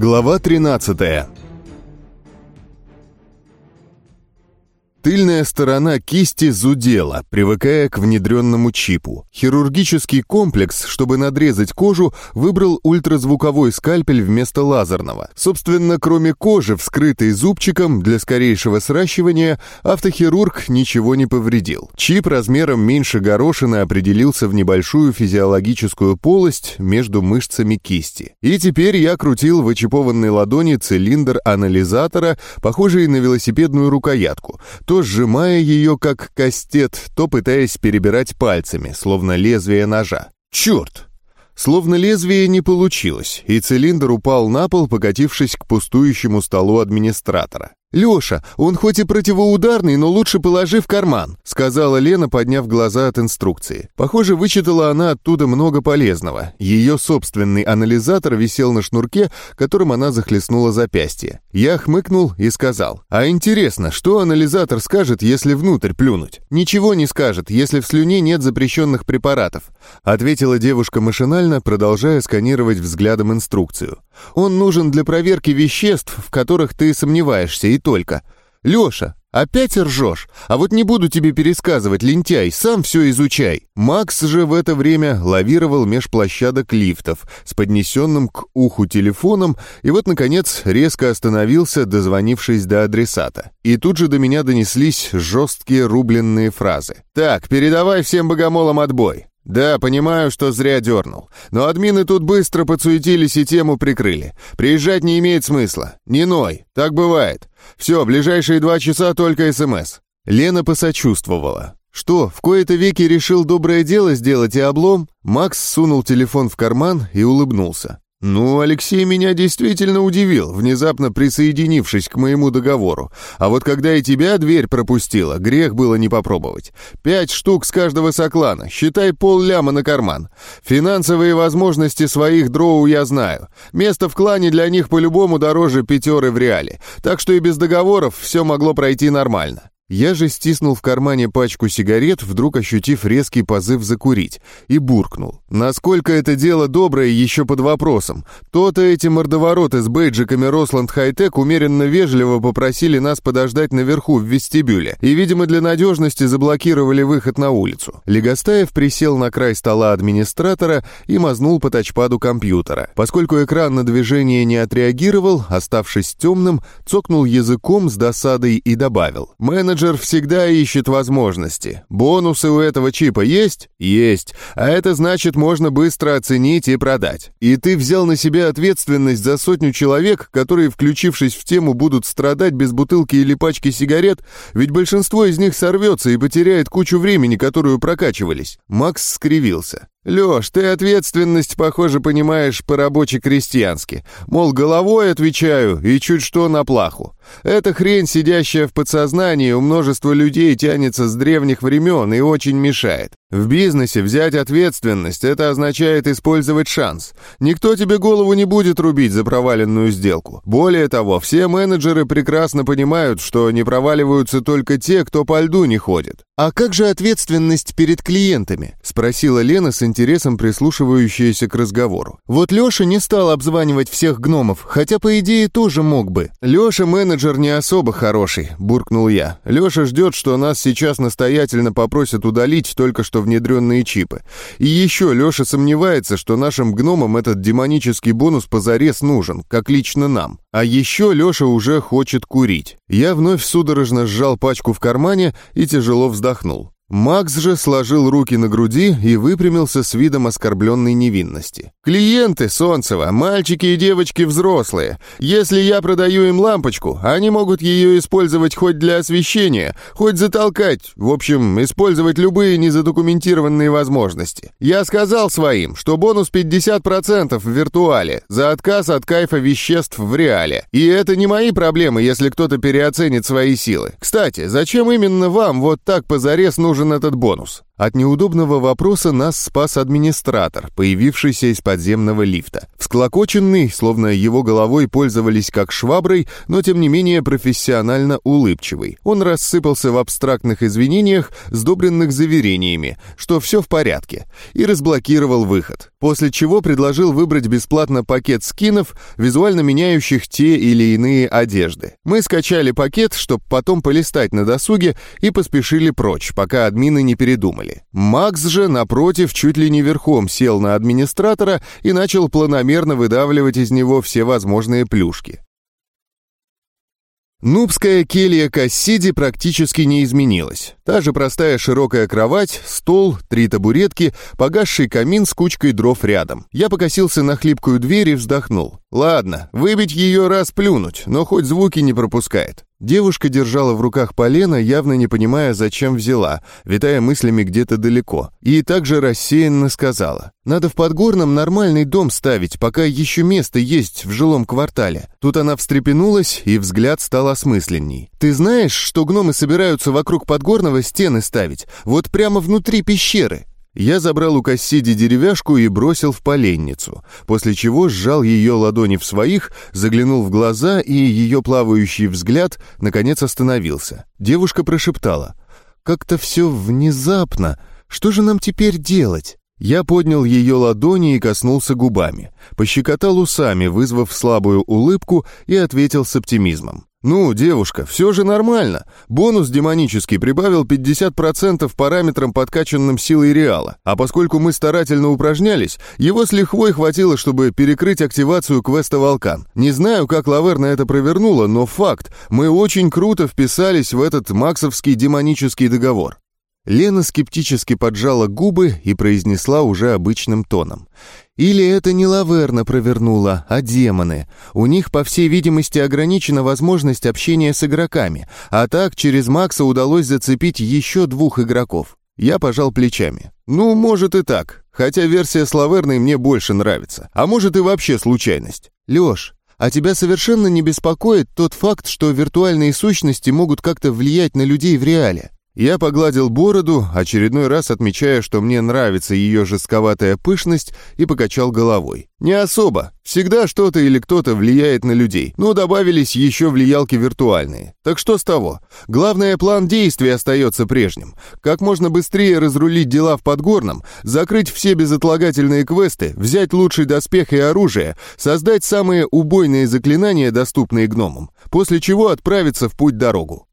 Глава 13 Тыльная сторона кисти зудела, привыкая к внедренному чипу. Хирургический комплекс, чтобы надрезать кожу, выбрал ультразвуковой скальпель вместо лазерного. Собственно, кроме кожи, вскрытой зубчиком для скорейшего сращивания, автохирург ничего не повредил. Чип размером меньше горошины определился в небольшую физиологическую полость между мышцами кисти. И теперь я крутил в очипованной ладони цилиндр анализатора, похожий на велосипедную рукоятку — то сжимая ее как кастет, то пытаясь перебирать пальцами, словно лезвие ножа. Черт! Словно лезвие не получилось, и цилиндр упал на пол, покатившись к пустующему столу администратора. «Леша, он хоть и противоударный, но лучше положи в карман», сказала Лена, подняв глаза от инструкции. Похоже, вычитала она оттуда много полезного. Ее собственный анализатор висел на шнурке, которым она захлестнула запястье. Я хмыкнул и сказал, «А интересно, что анализатор скажет, если внутрь плюнуть?» «Ничего не скажет, если в слюне нет запрещенных препаратов», ответила девушка машинально, продолжая сканировать взглядом инструкцию. «Он нужен для проверки веществ, в которых ты сомневаешься, и только. Леша, опять ржешь? А вот не буду тебе пересказывать, лентяй, сам все изучай». Макс же в это время лавировал меж площадок лифтов с поднесенным к уху телефоном и вот, наконец, резко остановился, дозвонившись до адресата. И тут же до меня донеслись жесткие рубленные фразы. «Так, передавай всем богомолам отбой. «Да, понимаю, что зря дернул. Но админы тут быстро подсуетились и тему прикрыли. Приезжать не имеет смысла. Не ной. Так бывает. Все, ближайшие два часа только СМС». Лена посочувствовала. «Что, в кои-то веки решил доброе дело сделать и облом?» Макс сунул телефон в карман и улыбнулся. «Ну, Алексей меня действительно удивил, внезапно присоединившись к моему договору. А вот когда и тебя дверь пропустила, грех было не попробовать. Пять штук с каждого соклана, считай пол ляма на карман. Финансовые возможности своих дроу я знаю. Место в клане для них по-любому дороже пятеры в реале. Так что и без договоров все могло пройти нормально. Я же стиснул в кармане пачку сигарет, вдруг ощутив резкий позыв закурить, и буркнул. Насколько это дело доброе, еще под вопросом. То-то эти мордовороты с бейджиками Росланд Хайтек умеренно вежливо попросили нас подождать наверху в вестибюле, и, видимо, для надежности заблокировали выход на улицу. Легостаев присел на край стола администратора и мазнул по тачпаду компьютера. Поскольку экран на движение не отреагировал, оставшись темным, цокнул языком с досадой и добавил. «Менеджер Менеджер всегда ищет возможности. Бонусы у этого чипа есть? Есть. А это значит, можно быстро оценить и продать. И ты взял на себя ответственность за сотню человек, которые, включившись в тему, будут страдать без бутылки или пачки сигарет, ведь большинство из них сорвется и потеряет кучу времени, которую прокачивались. Макс скривился. «Лёш, ты ответственность, похоже, понимаешь по-рабоче-крестьянски. Мол, головой отвечаю и чуть что на плаху. Эта хрень, сидящая в подсознании, у множества людей тянется с древних времен и очень мешает. В бизнесе взять ответственность – это означает использовать шанс. Никто тебе голову не будет рубить за проваленную сделку. Более того, все менеджеры прекрасно понимают, что не проваливаются только те, кто по льду не ходит. «А как же ответственность перед клиентами?» – спросила Лена с интересом прислушивающаяся к разговору. «Вот Леша не стал обзванивать всех гномов, хотя, по идее, тоже мог бы». «Леша менеджер не особо хороший», – буркнул я. «Леша ждет, что нас сейчас настоятельно попросят удалить только что внедренные чипы. И еще Леша сомневается, что нашим гномам этот демонический бонус позарез нужен, как лично нам. А еще Леша уже хочет курить. Я вновь судорожно сжал пачку в кармане и тяжело вздохнул. Макс же сложил руки на груди и выпрямился с видом оскорбленной невинности. «Клиенты, Солнцева, мальчики и девочки взрослые. Если я продаю им лампочку, они могут ее использовать хоть для освещения, хоть затолкать, в общем, использовать любые незадокументированные возможности. Я сказал своим, что бонус 50% в виртуале за отказ от кайфа веществ в реале. И это не мои проблемы, если кто-то переоценит свои силы. Кстати, зачем именно вам вот так позарез нужен нужен этот бонус. От неудобного вопроса нас спас администратор, появившийся из подземного лифта. Всклокоченный, словно его головой пользовались как шваброй, но тем не менее профессионально улыбчивый. Он рассыпался в абстрактных извинениях, сдобренных заверениями, что все в порядке, и разблокировал выход. После чего предложил выбрать бесплатно пакет скинов, визуально меняющих те или иные одежды. Мы скачали пакет, чтобы потом полистать на досуге, и поспешили прочь, пока админы не передумали делали. Макс же, напротив, чуть ли не верхом сел на администратора и начал планомерно выдавливать из него все возможные плюшки. Нубская келья Кассиди практически не изменилась. Та же простая широкая кровать, стол, три табуретки, погасший камин с кучкой дров рядом. Я покосился на хлипкую дверь и вздохнул. Ладно, выбить ее раз плюнуть, но хоть звуки не пропускает. Девушка держала в руках полено, явно не понимая, зачем взяла, витая мыслями где-то далеко, и также рассеянно сказала. «Надо в Подгорном нормальный дом ставить, пока еще место есть в жилом квартале». Тут она встрепенулась, и взгляд стал осмысленней. «Ты знаешь, что гномы собираются вокруг Подгорного стены ставить? Вот прямо внутри пещеры?» Я забрал у Кассиди деревяшку и бросил в поленницу, после чего сжал ее ладони в своих, заглянул в глаза, и ее плавающий взгляд, наконец, остановился. Девушка прошептала. «Как-то все внезапно. Что же нам теперь делать?» Я поднял ее ладони и коснулся губами, пощекотал усами, вызвав слабую улыбку, и ответил с оптимизмом. «Ну, девушка, все же нормально. Бонус демонический прибавил 50% параметрам, подкачанным силой Реала. А поскольку мы старательно упражнялись, его с лихвой хватило, чтобы перекрыть активацию квеста «Волкан». Не знаю, как Лаверна это провернула, но факт, мы очень круто вписались в этот максовский демонический договор. Лена скептически поджала губы и произнесла уже обычным тоном. «Или это не Лаверна провернула, а демоны. У них, по всей видимости, ограничена возможность общения с игроками, а так через Макса удалось зацепить еще двух игроков». Я пожал плечами. «Ну, может и так, хотя версия с Лаверной мне больше нравится. А может и вообще случайность». «Лёш, а тебя совершенно не беспокоит тот факт, что виртуальные сущности могут как-то влиять на людей в реале?» Я погладил бороду, очередной раз отмечая, что мне нравится ее жестковатая пышность, и покачал головой. Не особо. Всегда что-то или кто-то влияет на людей, но добавились еще влиялки виртуальные. Так что с того? Главное, план действий остается прежним. Как можно быстрее разрулить дела в Подгорном, закрыть все безотлагательные квесты, взять лучший доспех и оружие, создать самые убойные заклинания, доступные гномам, после чего отправиться в путь-дорогу.